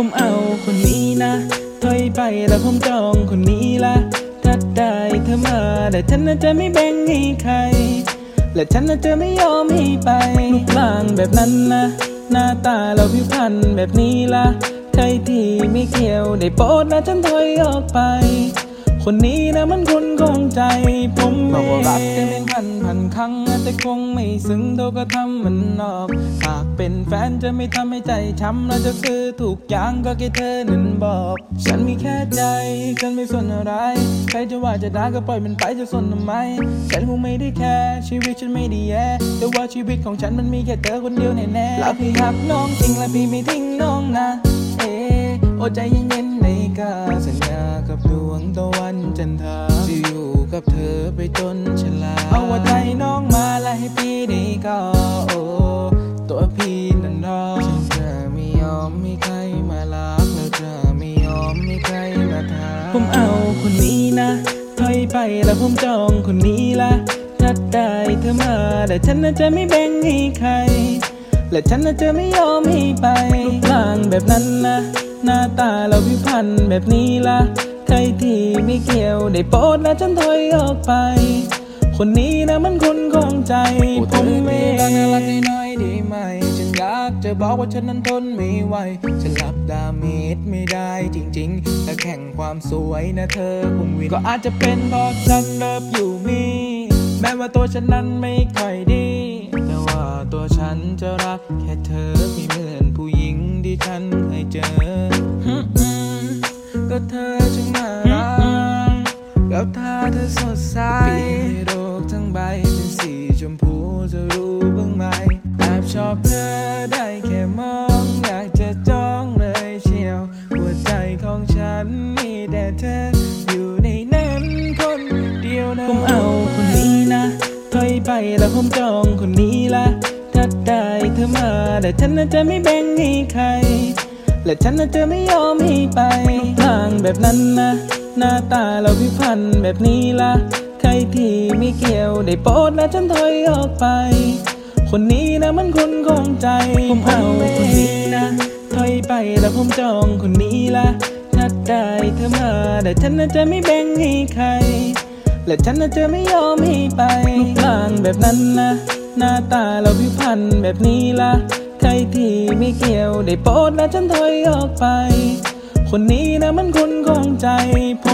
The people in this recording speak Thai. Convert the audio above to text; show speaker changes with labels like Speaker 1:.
Speaker 1: ผมเอาคนนี้นะถอยไปแล้วผมจองคนนี้ละถ้าได้เธอมาแต่ฉันน่ะจะไม่แบ่งให้ใคร และฉันน่ะจะไม่ยอมให้ไปรูปร่างแบบนั้นนะ หน้าตาเราผิวพรรณแบบนี้ละใครที่ไม่เกี่ยวได้โปรดนะฉันถอยออกไป คนนี้นะมันคนข ใจผมบอกว่ารักกันเป็นพันพันครั้งแต่คงไม่ซึ้งเท่าก็ทำมันนอกหากเป็นแฟนจะไม่ทำให้ใจช้ำและจะซื้อถูกอย่างก็แค่เธอนั้นบอก ฉันมีแค่ใจฉันไม่สนอะไร ใครจะว่าจะด่าก็ปล่อยมันไปจะสนทำไม ฉันคงไม่ได้แค่ชีวิตฉันไม่ได้แย่แต่ว่าชีวิตของฉันมันมีแค่เธอคนเดียวแน่ๆแล้วพี่หักน้องจริงและพี่ไม่ทิ้งน้องนะ เออโอใจเย็นๆในกาสัญญากับดวงตะวันจันทราจะอ กับเธอไปจนชราเอาว่าใจน้องมาและให้พี่ได้ก็โอ้ตัวพี่นั้นรอฉันจะไม่ยอมให้ใครมาลักแล้วจะไม่ยอมให้ใครมาทาผมเอาคนนี้นะถอยไปแล้วผมจองคนนี้ละถ้าได้เธอมาแต่ฉันน่ะจะไม่แบ่งให้ใคร และฉันน่ะจะไม่ยอมให้ไปรูปร่างแบบนั้นนะหน้าตาเราผิวพรรณแบบนี้ล่ะ ใครที่ไม่เกี่ยวได้โปรดนะฉันถอยออกไป คนนี้นะมันคนของใจ ผมไม่รักน่ารักน้อยด้ไหม ฉันอยากจะบอกว่าฉันนั้นทนไม่ไหว ฉันรับดาเมจไม่ได้จริงๆแต่แข่งความสวยนะเธอคงวินก็อาจจะเป็นเพราะฉันเลิฟอยู่มี แม้ว่าตัวฉันนั้นไม่ค่อยดี แต่ว่าตัวฉันจะรักแค่เธอไม่เหมือนผู้หญิงที่ฉันเคยเจอ ก็เธอจึงน่ารักแล้วถ้าเธอสดใสโลกทั้งใบเป็นสีชมพูจะรู้บ้างไหมแอบชอบเธอได้แค่มองอยากจะจ้องเลยเชียว หัวใจของฉันมีแต่เธออยู่ในนั้นคนเดียวนะผมเอาคนนี้นะถอยไปแล้วผมจองคนนี้ละถ้าได้เธอมาแต่ฉันน่ะจะไม่แบ่งให้ใคร และฉันน่ะจะไม่ยอมให้ไปรูปร่างแบบนั้นนะ หน้าตาเราผิวพรรณแบบนี้ละใครที่ไม่เกี่ยวได้โปรดนะฉันถอยออกไป คนนี้นะมันคนของใจผมเอาคนนี้นะถอยไปแล้วผมจองคนนี้ละถ้าได้เธอมาแต่ฉันน่ะจะไม่แบ่งให้ใคร และฉันน่ะจะไม่ยอมให้ไปรูปร่างแบบนั้นนะ หน้าตาเราผิวพรรณแบบนี้ละ ใครที่ไม่เกี่ยวได้โปรดนะฉันถอยออกไป คนนี้นะมันคนของใจผ